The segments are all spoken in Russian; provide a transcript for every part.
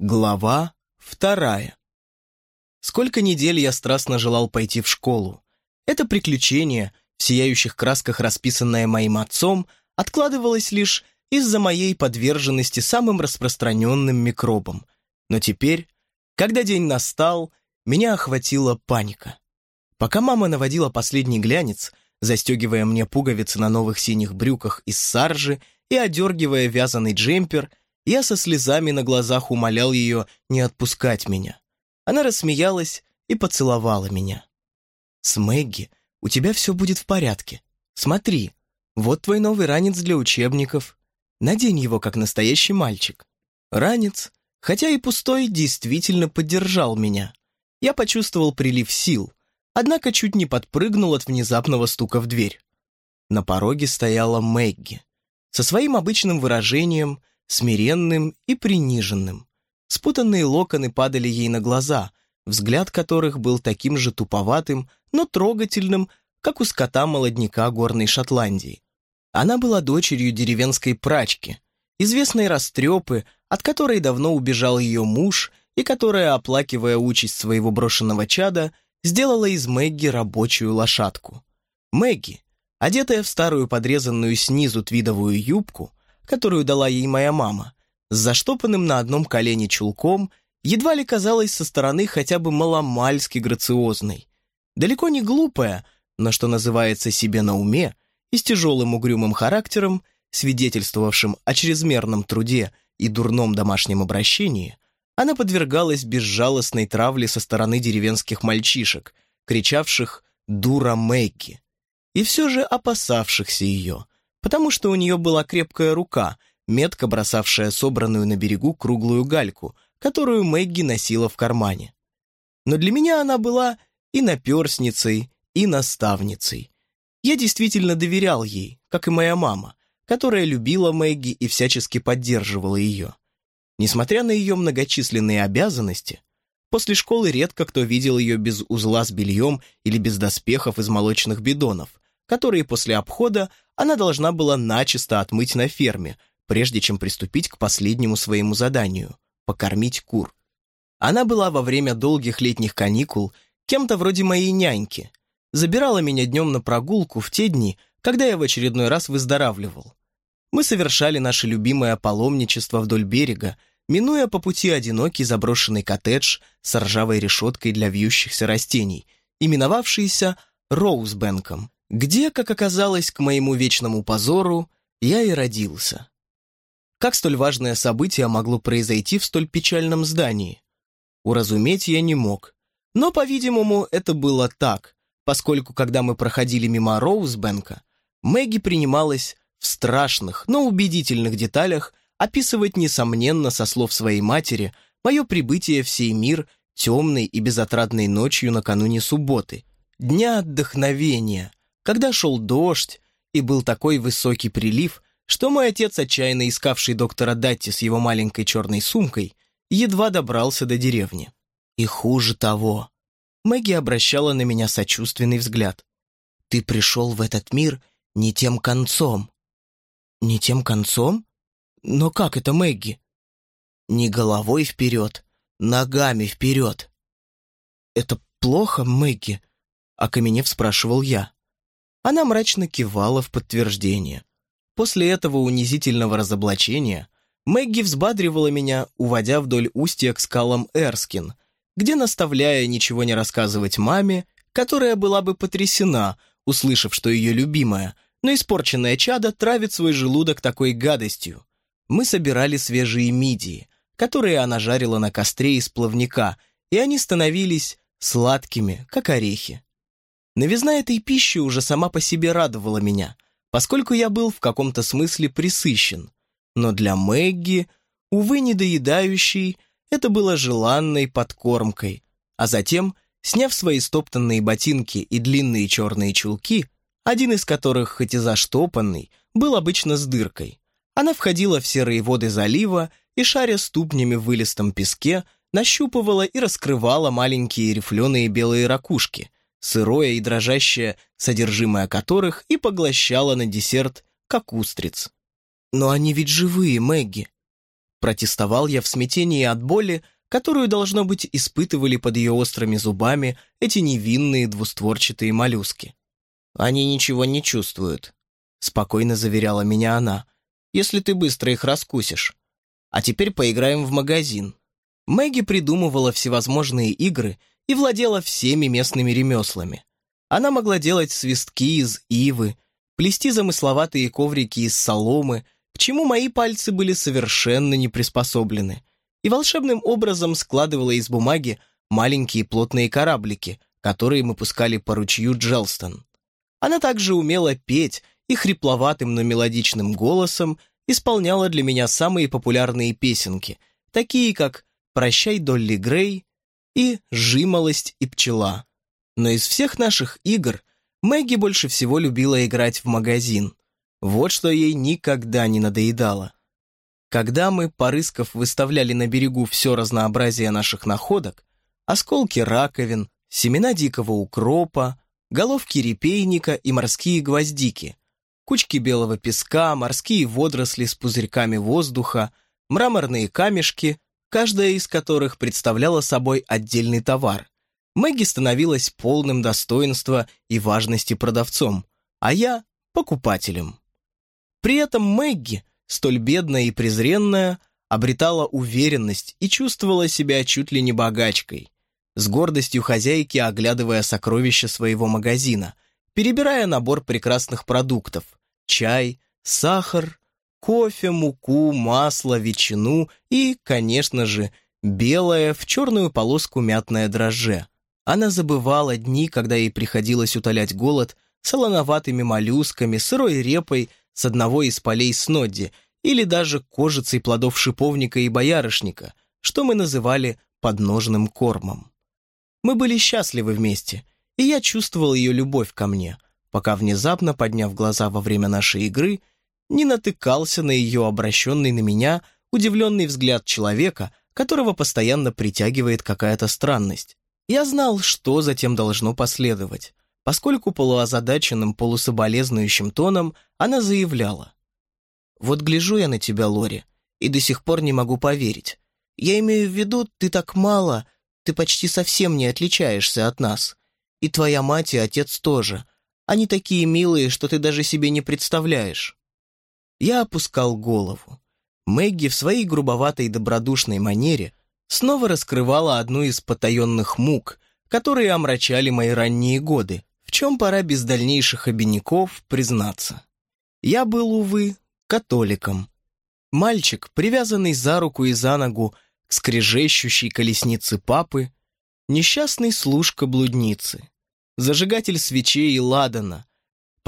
Глава вторая. Сколько недель я страстно желал пойти в школу. Это приключение, в сияющих красках расписанное моим отцом, откладывалось лишь из-за моей подверженности самым распространенным микробам. Но теперь, когда день настал, меня охватила паника. Пока мама наводила последний глянец, застегивая мне пуговицы на новых синих брюках из саржи и одергивая вязаный джемпер, я со слезами на глазах умолял ее не отпускать меня. Она рассмеялась и поцеловала меня. «С Мэгги у тебя все будет в порядке. Смотри, вот твой новый ранец для учебников. Надень его, как настоящий мальчик». Ранец, хотя и пустой, действительно поддержал меня. Я почувствовал прилив сил, однако чуть не подпрыгнул от внезапного стука в дверь. На пороге стояла Мэгги. Со своим обычным выражением, смиренным и приниженным. Спутанные локоны падали ей на глаза, взгляд которых был таким же туповатым, но трогательным, как у скота-молодняка горной Шотландии. Она была дочерью деревенской прачки, известной растрепы, от которой давно убежал ее муж и которая, оплакивая участь своего брошенного чада, сделала из Мэгги рабочую лошадку. Мэгги, одетая в старую подрезанную снизу твидовую юбку, которую дала ей моя мама, с заштопанным на одном колене чулком, едва ли казалась со стороны хотя бы маломальски грациозной. Далеко не глупая, но, что называется, себе на уме, и с тяжелым угрюмым характером, свидетельствовавшим о чрезмерном труде и дурном домашнем обращении, она подвергалась безжалостной травле со стороны деревенских мальчишек, кричавших «дура Мэгги», и все же опасавшихся ее – потому что у нее была крепкая рука, метко бросавшая собранную на берегу круглую гальку, которую Мэгги носила в кармане. Но для меня она была и наперсницей, и наставницей. Я действительно доверял ей, как и моя мама, которая любила Мэгги и всячески поддерживала ее. Несмотря на ее многочисленные обязанности, после школы редко кто видел ее без узла с бельем или без доспехов из молочных бидонов, которые после обхода она должна была начисто отмыть на ферме, прежде чем приступить к последнему своему заданию – покормить кур. Она была во время долгих летних каникул кем-то вроде моей няньки, забирала меня днем на прогулку в те дни, когда я в очередной раз выздоравливал. Мы совершали наше любимое паломничество вдоль берега, минуя по пути одинокий заброшенный коттедж с ржавой решеткой для вьющихся растений, именовавшийся Роузбенком где, как оказалось, к моему вечному позору, я и родился. Как столь важное событие могло произойти в столь печальном здании? Уразуметь я не мог. Но, по-видимому, это было так, поскольку, когда мы проходили мимо Роузбенка, Мэгги принималась в страшных, но убедительных деталях описывать, несомненно, со слов своей матери, мое прибытие в сей мир темной и безотрадной ночью накануне субботы, дня отдохновения, когда шел дождь, и был такой высокий прилив, что мой отец, отчаянно искавший доктора Датти с его маленькой черной сумкой, едва добрался до деревни. И хуже того. Мэгги обращала на меня сочувственный взгляд. «Ты пришел в этот мир не тем концом». «Не тем концом? Но как это, Мэгги?» «Не головой вперед, ногами вперед». «Это плохо, Мэгги?» — окаменев спрашивал я. Она мрачно кивала в подтверждение. После этого унизительного разоблачения Мэгги взбадривала меня, уводя вдоль устья к скалам Эрскин, где, наставляя ничего не рассказывать маме, которая была бы потрясена, услышав, что ее любимая, но испорченная чада травит свой желудок такой гадостью. Мы собирали свежие мидии, которые она жарила на костре из плавника, и они становились сладкими, как орехи. Новизна этой пищи уже сама по себе радовала меня, поскольку я был в каком-то смысле присыщен. Но для Мэгги, увы, недоедающей, это было желанной подкормкой. А затем, сняв свои стоптанные ботинки и длинные черные чулки, один из которых, хоть и заштопанный, был обычно с дыркой, она входила в серые воды залива и, шаря ступнями в вылистом песке, нащупывала и раскрывала маленькие рифленые белые ракушки, сырое и дрожащее, содержимое которых и поглощало на десерт, как устриц. «Но они ведь живые, Мэгги!» Протестовал я в смятении от боли, которую, должно быть, испытывали под ее острыми зубами эти невинные двустворчатые моллюски. «Они ничего не чувствуют», — спокойно заверяла меня она, «если ты быстро их раскусишь. А теперь поиграем в магазин». Мэгги придумывала всевозможные игры и владела всеми местными ремеслами. Она могла делать свистки из ивы, плести замысловатые коврики из соломы, к чему мои пальцы были совершенно не приспособлены, и волшебным образом складывала из бумаги маленькие плотные кораблики, которые мы пускали по ручью Джелстон. Она также умела петь и хрипловатым, но мелодичным голосом исполняла для меня самые популярные песенки, такие как «Прощай, Долли Грей» и «Жимолость и пчела». Но из всех наших игр Мэгги больше всего любила играть в магазин. Вот что ей никогда не надоедало. Когда мы, порысков, выставляли на берегу все разнообразие наших находок, осколки раковин, семена дикого укропа, головки репейника и морские гвоздики, кучки белого песка, морские водоросли с пузырьками воздуха, мраморные камешки, каждая из которых представляла собой отдельный товар. Мэгги становилась полным достоинства и важности продавцом, а я – покупателем. При этом Мэгги, столь бедная и презренная, обретала уверенность и чувствовала себя чуть ли не богачкой, с гордостью хозяйки оглядывая сокровища своего магазина, перебирая набор прекрасных продуктов – чай, сахар, кофе, муку, масло, ветчину и, конечно же, белое в черную полоску мятное дрожже. Она забывала дни, когда ей приходилось утолять голод солоноватыми моллюсками, сырой репой с одного из полей Снодди или даже кожицей плодов шиповника и боярышника, что мы называли подножным кормом. Мы были счастливы вместе, и я чувствовал ее любовь ко мне, пока внезапно, подняв глаза во время нашей игры, не натыкался на ее обращенный на меня удивленный взгляд человека, которого постоянно притягивает какая-то странность. Я знал, что затем должно последовать, поскольку полуозадаченным, полусоболезнующим тоном она заявляла. «Вот гляжу я на тебя, Лори, и до сих пор не могу поверить. Я имею в виду, ты так мало, ты почти совсем не отличаешься от нас. И твоя мать и отец тоже. Они такие милые, что ты даже себе не представляешь». Я опускал голову. Мэгги в своей грубоватой добродушной манере снова раскрывала одну из потаенных мук, которые омрачали мои ранние годы, в чем пора без дальнейших обиняков признаться. Я был, увы, католиком. Мальчик, привязанный за руку и за ногу к скрежещущей колеснице папы, несчастный служка блудницы, зажигатель свечей и ладана,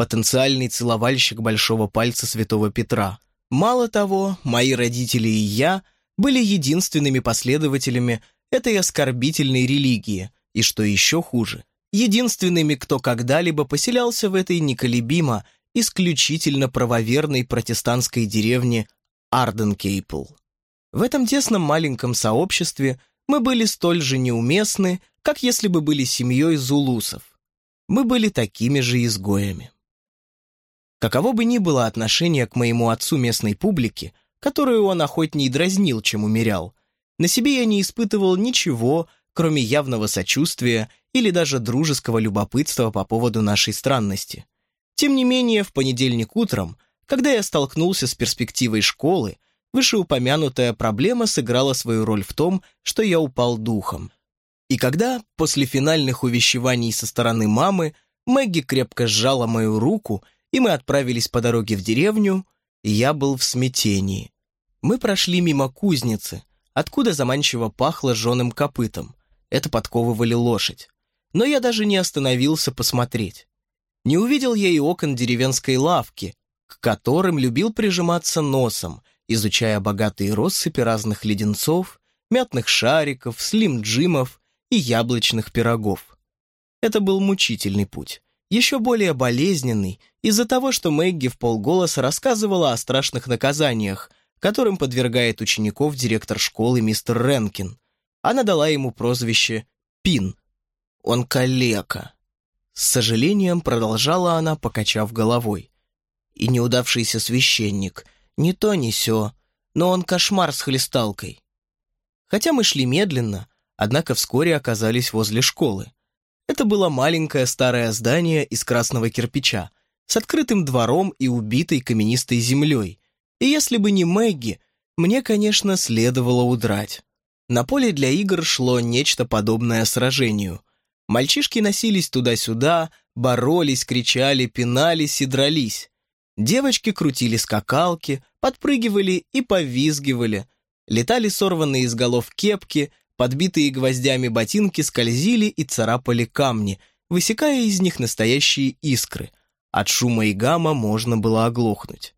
потенциальный целовальщик большого пальца святого Петра. Мало того, мои родители и я были единственными последователями этой оскорбительной религии, и что еще хуже, единственными, кто когда-либо поселялся в этой неколебимо исключительно правоверной протестантской деревне Арденкейпл. В этом тесном маленьком сообществе мы были столь же неуместны, как если бы были семьей зулусов. Мы были такими же изгоями. Каково бы ни было отношение к моему отцу местной публики, которую он охотнее дразнил, чем умерял, на себе я не испытывал ничего, кроме явного сочувствия или даже дружеского любопытства по поводу нашей странности. Тем не менее, в понедельник утром, когда я столкнулся с перспективой школы, вышеупомянутая проблема сыграла свою роль в том, что я упал духом. И когда, после финальных увещеваний со стороны мамы, Мэгги крепко сжала мою руку и мы отправились по дороге в деревню, и я был в смятении. Мы прошли мимо кузницы, откуда заманчиво пахло жженым копытом. Это подковывали лошадь. Но я даже не остановился посмотреть. Не увидел я и окон деревенской лавки, к которым любил прижиматься носом, изучая богатые россыпи разных леденцов, мятных шариков, слим-джимов и яблочных пирогов. Это был мучительный путь еще более болезненный из-за того, что Мэгги в полголоса рассказывала о страшных наказаниях, которым подвергает учеников директор школы мистер Ренкин. Она дала ему прозвище «Пин». «Он калека». С сожалением продолжала она, покачав головой. «И неудавшийся священник. Ни то, ни сё. но он кошмар с хлесталкой. Хотя мы шли медленно, однако вскоре оказались возле школы. Это было маленькое старое здание из красного кирпича, с открытым двором и убитой каменистой землей. И если бы не Мэгги, мне, конечно, следовало удрать. На поле для игр шло нечто подобное сражению. Мальчишки носились туда-сюда, боролись, кричали, пинались и дрались. Девочки крутили скакалки, подпрыгивали и повизгивали. Летали сорванные из голов кепки, подбитые гвоздями ботинки скользили и царапали камни, высекая из них настоящие искры. От шума и гамма можно было оглохнуть.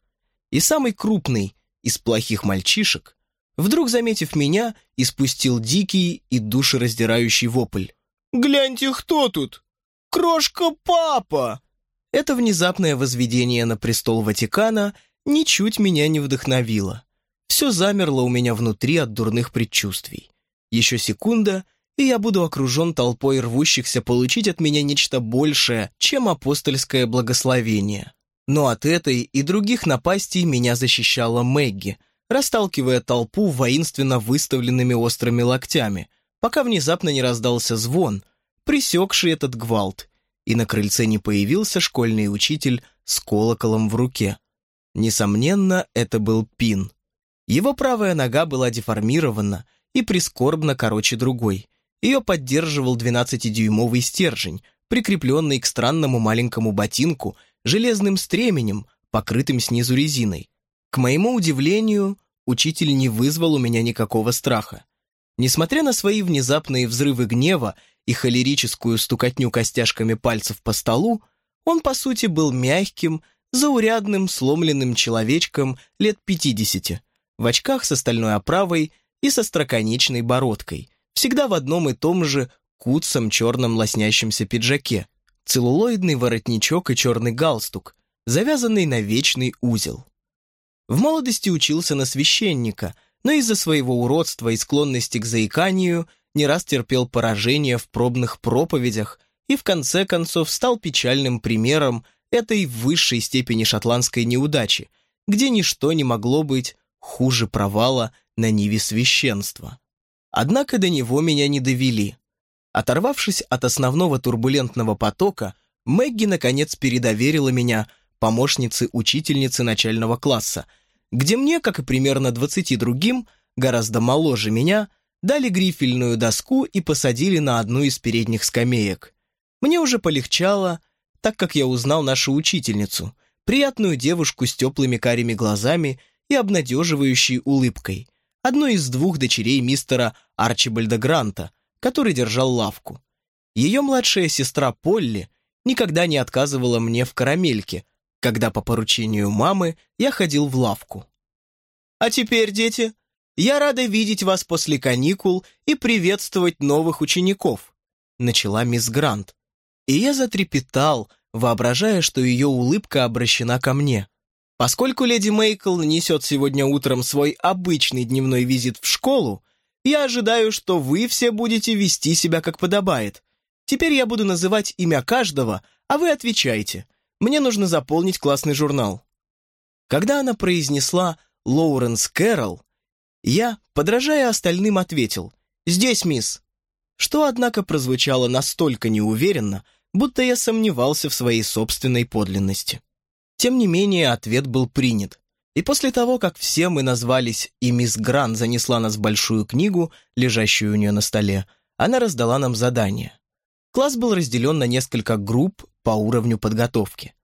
И самый крупный из плохих мальчишек, вдруг заметив меня, испустил дикий и душераздирающий вопль. «Гляньте, кто тут! Крошка-папа!» Это внезапное возведение на престол Ватикана ничуть меня не вдохновило. Все замерло у меня внутри от дурных предчувствий. Еще секунда, и я буду окружен толпой рвущихся получить от меня нечто большее, чем апостольское благословение. Но от этой и других напастей меня защищала Мэгги, расталкивая толпу воинственно выставленными острыми локтями, пока внезапно не раздался звон, пресекший этот гвалт, и на крыльце не появился школьный учитель с колоколом в руке. Несомненно, это был Пин. Его правая нога была деформирована и прискорбно короче другой. Ее поддерживал 12-дюймовый стержень, прикрепленный к странному маленькому ботинку железным стременем, покрытым снизу резиной. К моему удивлению, учитель не вызвал у меня никакого страха. Несмотря на свои внезапные взрывы гнева и холерическую стукотню костяшками пальцев по столу, он, по сути, был мягким, заурядным, сломленным человечком лет пятидесяти, в очках с остальной оправой и со строконечной бородкой, всегда в одном и том же куцом черном лоснящемся пиджаке, целлулоидный воротничок и черный галстук, завязанный на вечный узел. В молодости учился на священника, но из-за своего уродства и склонности к заиканию – не раз терпел поражение в пробных проповедях и в конце концов стал печальным примером этой высшей степени шотландской неудачи, где ничто не могло быть хуже провала на ниве священства. Однако до него меня не довели. Оторвавшись от основного турбулентного потока, Мэгги наконец передоверила меня помощнице учительницы начального класса, где мне, как и примерно двадцати другим, гораздо моложе меня, дали грифельную доску и посадили на одну из передних скамеек. Мне уже полегчало, так как я узнал нашу учительницу, приятную девушку с теплыми карими глазами и обнадеживающей улыбкой, одну из двух дочерей мистера Арчибальда Гранта, который держал лавку. Ее младшая сестра Полли никогда не отказывала мне в карамельке, когда по поручению мамы я ходил в лавку. «А теперь, дети, «Я рада видеть вас после каникул и приветствовать новых учеников», начала мисс Грант. И я затрепетал, воображая, что ее улыбка обращена ко мне. Поскольку леди Мейкл несет сегодня утром свой обычный дневной визит в школу, я ожидаю, что вы все будете вести себя как подобает. Теперь я буду называть имя каждого, а вы отвечайте. Мне нужно заполнить классный журнал». Когда она произнесла «Лоуренс Кэрролл», я, подражая остальным, ответил «Здесь, мисс». Что, однако, прозвучало настолько неуверенно, будто я сомневался в своей собственной подлинности. Тем не менее, ответ был принят. И после того, как все мы назвались, и мисс Гран занесла нас в большую книгу, лежащую у нее на столе, она раздала нам задание. Класс был разделен на несколько групп по уровню подготовки.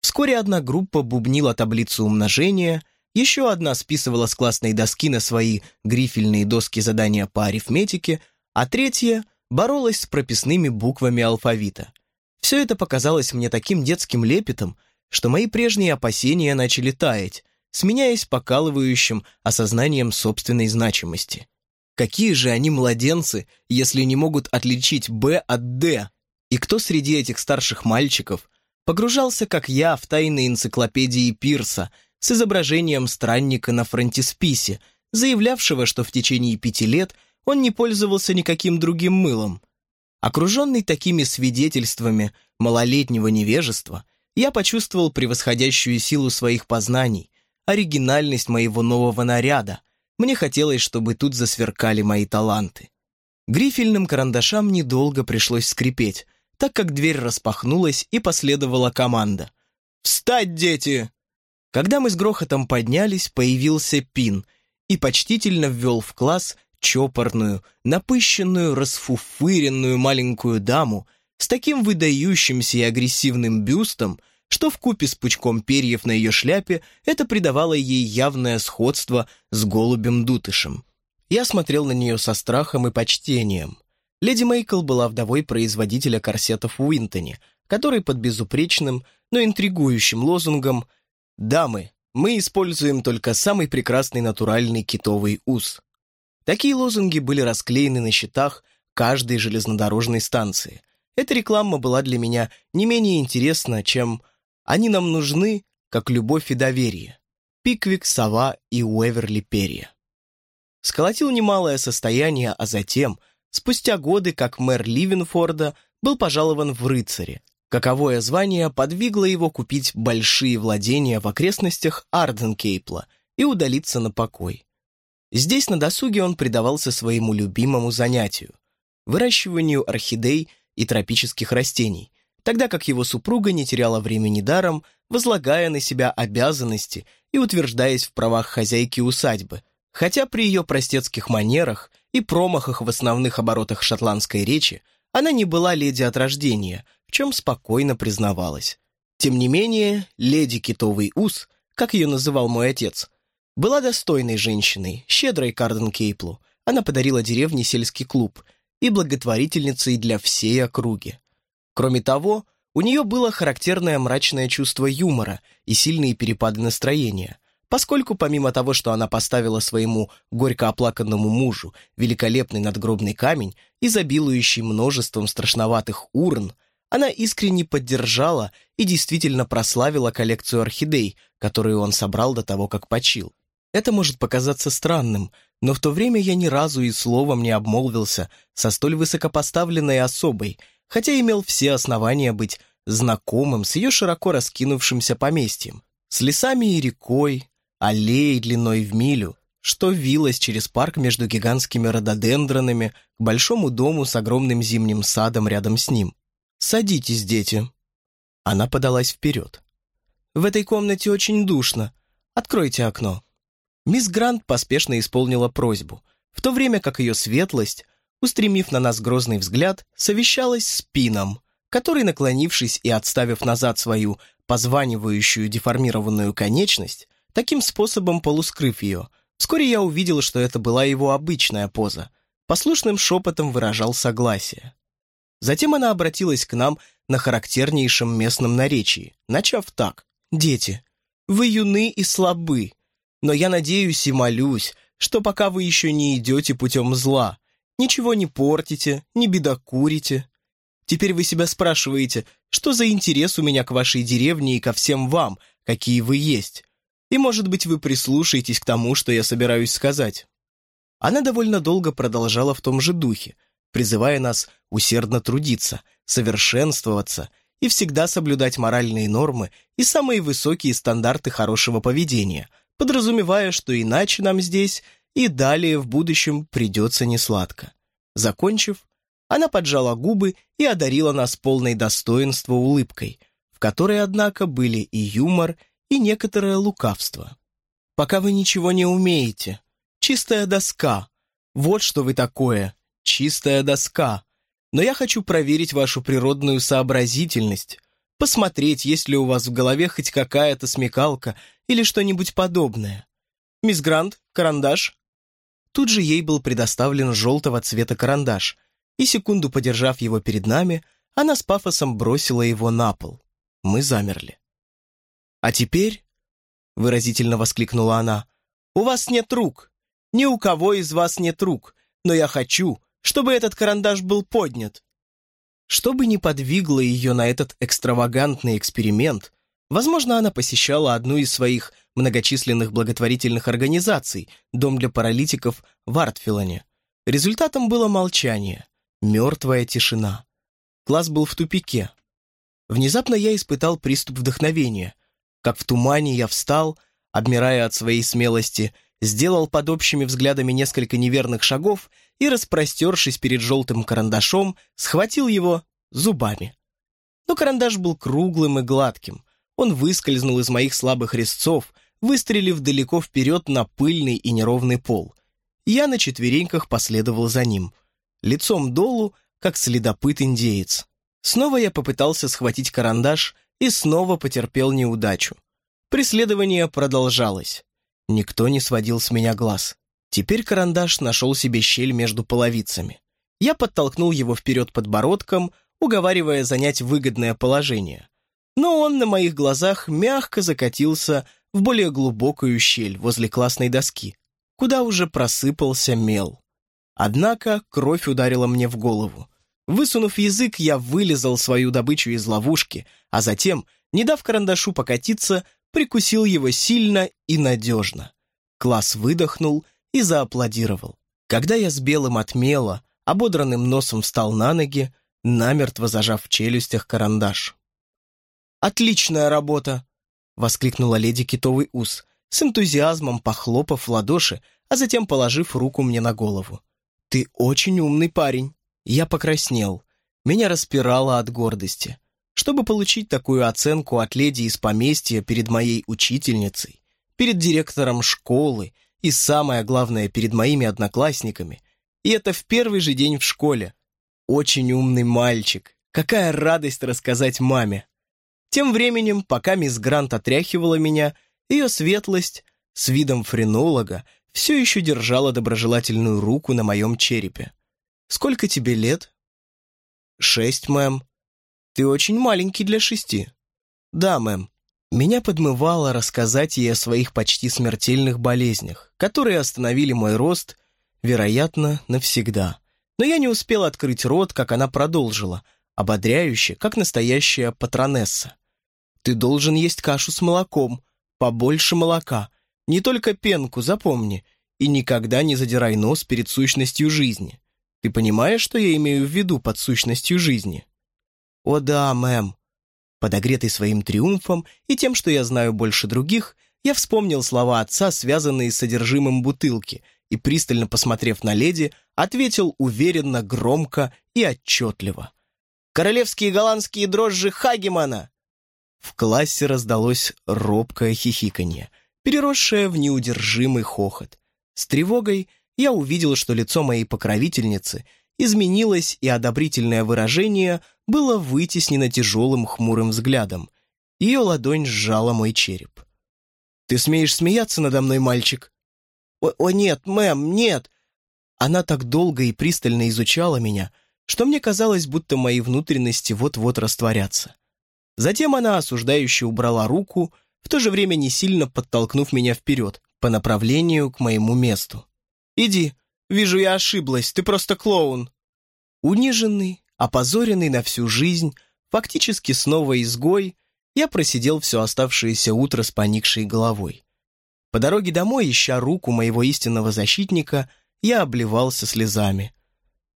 Вскоре одна группа бубнила таблицу умножения – еще одна списывала с классной доски на свои грифельные доски задания по арифметике, а третья боролась с прописными буквами алфавита. Все это показалось мне таким детским лепетом, что мои прежние опасения начали таять, сменяясь покалывающим осознанием собственной значимости. Какие же они младенцы, если не могут отличить «Б» от «Д»? И кто среди этих старших мальчиков погружался, как я, в тайные энциклопедии Пирса – с изображением странника на фронтисписе, заявлявшего, что в течение пяти лет он не пользовался никаким другим мылом. Окруженный такими свидетельствами малолетнего невежества, я почувствовал превосходящую силу своих познаний, оригинальность моего нового наряда. Мне хотелось, чтобы тут засверкали мои таланты. Грифельным карандашам недолго пришлось скрипеть, так как дверь распахнулась и последовала команда. «Встать, дети!» Когда мы с грохотом поднялись, появился Пин и почтительно ввел в класс чопорную, напыщенную, расфуфыренную маленькую даму с таким выдающимся и агрессивным бюстом, что в купе с пучком перьев на ее шляпе это придавало ей явное сходство с голубем-дутышем. Я смотрел на нее со страхом и почтением. Леди Мейкл была вдовой производителя корсетов Уинтоне, который под безупречным, но интригующим лозунгом «Дамы, мы используем только самый прекрасный натуральный китовый ус». Такие лозунги были расклеены на щитах каждой железнодорожной станции. Эта реклама была для меня не менее интересна, чем «Они нам нужны, как любовь и доверие». Пиквик, Сова и Уэверли Перья. Сколотил немалое состояние, а затем, спустя годы, как мэр Ливенфорда, был пожалован в рыцаре. Каковое звание подвигло его купить большие владения в окрестностях Арденкейпла и удалиться на покой. Здесь на досуге он предавался своему любимому занятию – выращиванию орхидей и тропических растений, тогда как его супруга не теряла времени даром, возлагая на себя обязанности и утверждаясь в правах хозяйки усадьбы, хотя при ее простецких манерах и промахах в основных оборотах шотландской речи она не была леди от рождения, в чем спокойно признавалась. Тем не менее, леди Китовый Ус, как ее называл мой отец – была достойной женщиной, щедрой Карден Кейплу. Она подарила деревне сельский клуб и благотворительницей для всей округи. Кроме того, у нее было характерное мрачное чувство юмора и сильные перепады настроения, поскольку помимо того, что она поставила своему горько оплаканному мужу великолепный надгробный камень, изобилующий множеством страшноватых урн, она искренне поддержала и действительно прославила коллекцию орхидей, которую он собрал до того, как почил. Это может показаться странным, но в то время я ни разу и словом не обмолвился со столь высокопоставленной особой, хотя имел все основания быть знакомым с ее широко раскинувшимся поместьем, с лесами и рекой, аллеей длиной в милю, что вилось через парк между гигантскими рододендронами к большому дому с огромным зимним садом рядом с ним. «Садитесь, дети». Она подалась вперед. «В этой комнате очень душно. Откройте окно». Мисс Грант поспешно исполнила просьбу, в то время как ее светлость, устремив на нас грозный взгляд, совещалась с Пином, который, наклонившись и отставив назад свою позванивающую деформированную конечность, таким способом полускрыв ее, вскоре я увидел, что это была его обычная поза, послушным шепотом выражал согласие. Затем она обратилась к нам на характернейшем местном наречии, начав так. «Дети, вы юны и слабы, но я надеюсь и молюсь, что пока вы еще не идете путем зла, ничего не портите, не бедокурите. Теперь вы себя спрашиваете, что за интерес у меня к вашей деревне и ко всем вам, какие вы есть. И, может быть, вы прислушаетесь к тому, что я собираюсь сказать». Она довольно долго продолжала в том же духе, призывая нас усердно трудиться, совершенствоваться и всегда соблюдать моральные нормы и самые высокие стандарты хорошего поведения, подразумевая, что иначе нам здесь и далее в будущем придется несладко. Закончив, она поджала губы и одарила нас полной достоинства улыбкой, в которой, однако, были и юмор, и некоторое лукавство. «Пока вы ничего не умеете. Чистая доска. Вот что вы такое. Чистая доска. Но я хочу проверить вашу природную сообразительность, посмотреть, есть ли у вас в голове хоть какая-то смекалка или что-нибудь подобное. Мисс Грант, карандаш». Тут же ей был предоставлен желтого цвета карандаш, и секунду подержав его перед нами, она с пафосом бросила его на пол. Мы замерли. «А теперь», — выразительно воскликнула она, — «у вас нет рук. Ни у кого из вас нет рук, но я хочу, чтобы этот карандаш был поднят. Что бы ни подвигло ее на этот экстравагантный эксперимент, возможно, она посещала одну из своих многочисленных благотворительных организаций, дом для паралитиков в Артфилане. Результатом было молчание, мертвая тишина. Класс был в тупике. Внезапно я испытал приступ вдохновения. Как в тумане я встал, обмирая от своей смелости, сделал под общими взглядами несколько неверных шагов и, распростершись перед желтым карандашом, схватил его зубами. Но карандаш был круглым и гладким. Он выскользнул из моих слабых резцов, выстрелив далеко вперед на пыльный и неровный пол. Я на четвереньках последовал за ним. Лицом долу, как следопыт-индеец. Снова я попытался схватить карандаш и снова потерпел неудачу. Преследование продолжалось. Никто не сводил с меня глаз. Теперь карандаш нашел себе щель между половицами. Я подтолкнул его вперед подбородком, уговаривая занять выгодное положение. Но он на моих глазах мягко закатился в более глубокую щель возле классной доски, куда уже просыпался мел. Однако кровь ударила мне в голову. Высунув язык, я вылезал свою добычу из ловушки, а затем, не дав карандашу покатиться, прикусил его сильно и надежно. Класс выдохнул и зааплодировал. Когда я с белым от мела, ободранным носом встал на ноги, намертво зажав в челюстях карандаш. «Отличная работа!» — воскликнула леди Китовый ус, с энтузиазмом похлопав в ладоши, а затем положив руку мне на голову. «Ты очень умный парень!» Я покраснел. Меня распирало от гордости. Чтобы получить такую оценку от леди из поместья перед моей учительницей, перед директором школы и, самое главное, перед моими одноклассниками, и это в первый же день в школе. Очень умный мальчик. Какая радость рассказать маме. Тем временем, пока мисс Грант отряхивала меня, ее светлость, с видом френолога, все еще держала доброжелательную руку на моем черепе. «Сколько тебе лет?» «Шесть, мэм». «Ты очень маленький для шести». «Да, мэм». Меня подмывало рассказать ей о своих почти смертельных болезнях, которые остановили мой рост, вероятно, навсегда. Но я не успел открыть рот, как она продолжила, ободряюще, как настоящая патронесса. «Ты должен есть кашу с молоком, побольше молока, не только пенку, запомни, и никогда не задирай нос перед сущностью жизни. Ты понимаешь, что я имею в виду под сущностью жизни?» «О да, мэм». Подогретый своим триумфом и тем, что я знаю больше других, я вспомнил слова отца, связанные с содержимым бутылки, и, пристально посмотрев на леди, ответил уверенно, громко и отчетливо. «Королевские голландские дрожжи Хагемана!» В классе раздалось робкое хихиканье, переросшее в неудержимый хохот. С тревогой я увидел, что лицо моей покровительницы изменилось, и одобрительное выражение было вытеснено тяжелым хмурым взглядом. Ее ладонь сжала мой череп. «Ты смеешь смеяться надо мной, мальчик?» «О, о нет, мэм, нет!» Она так долго и пристально изучала меня, что мне казалось, будто мои внутренности вот-вот растворятся. Затем она осуждающе убрала руку, в то же время не сильно подтолкнув меня вперед, по направлению к моему месту. Иди. Вижу, я ошиблась. Ты просто клоун». Униженный, опозоренный на всю жизнь, фактически снова изгой, я просидел все оставшееся утро с поникшей головой. По дороге домой, ища руку моего истинного защитника, я обливался слезами.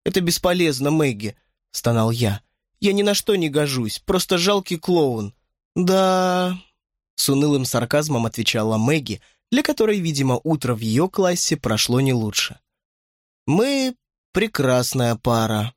«Это бесполезно, Мэгги», — стонал я. «Я ни на что не гожусь, просто жалкий клоун». «Да...» — с унылым сарказмом отвечала Мэгги, для которой, видимо, утро в ее классе прошло не лучше. «Мы прекрасная пара»,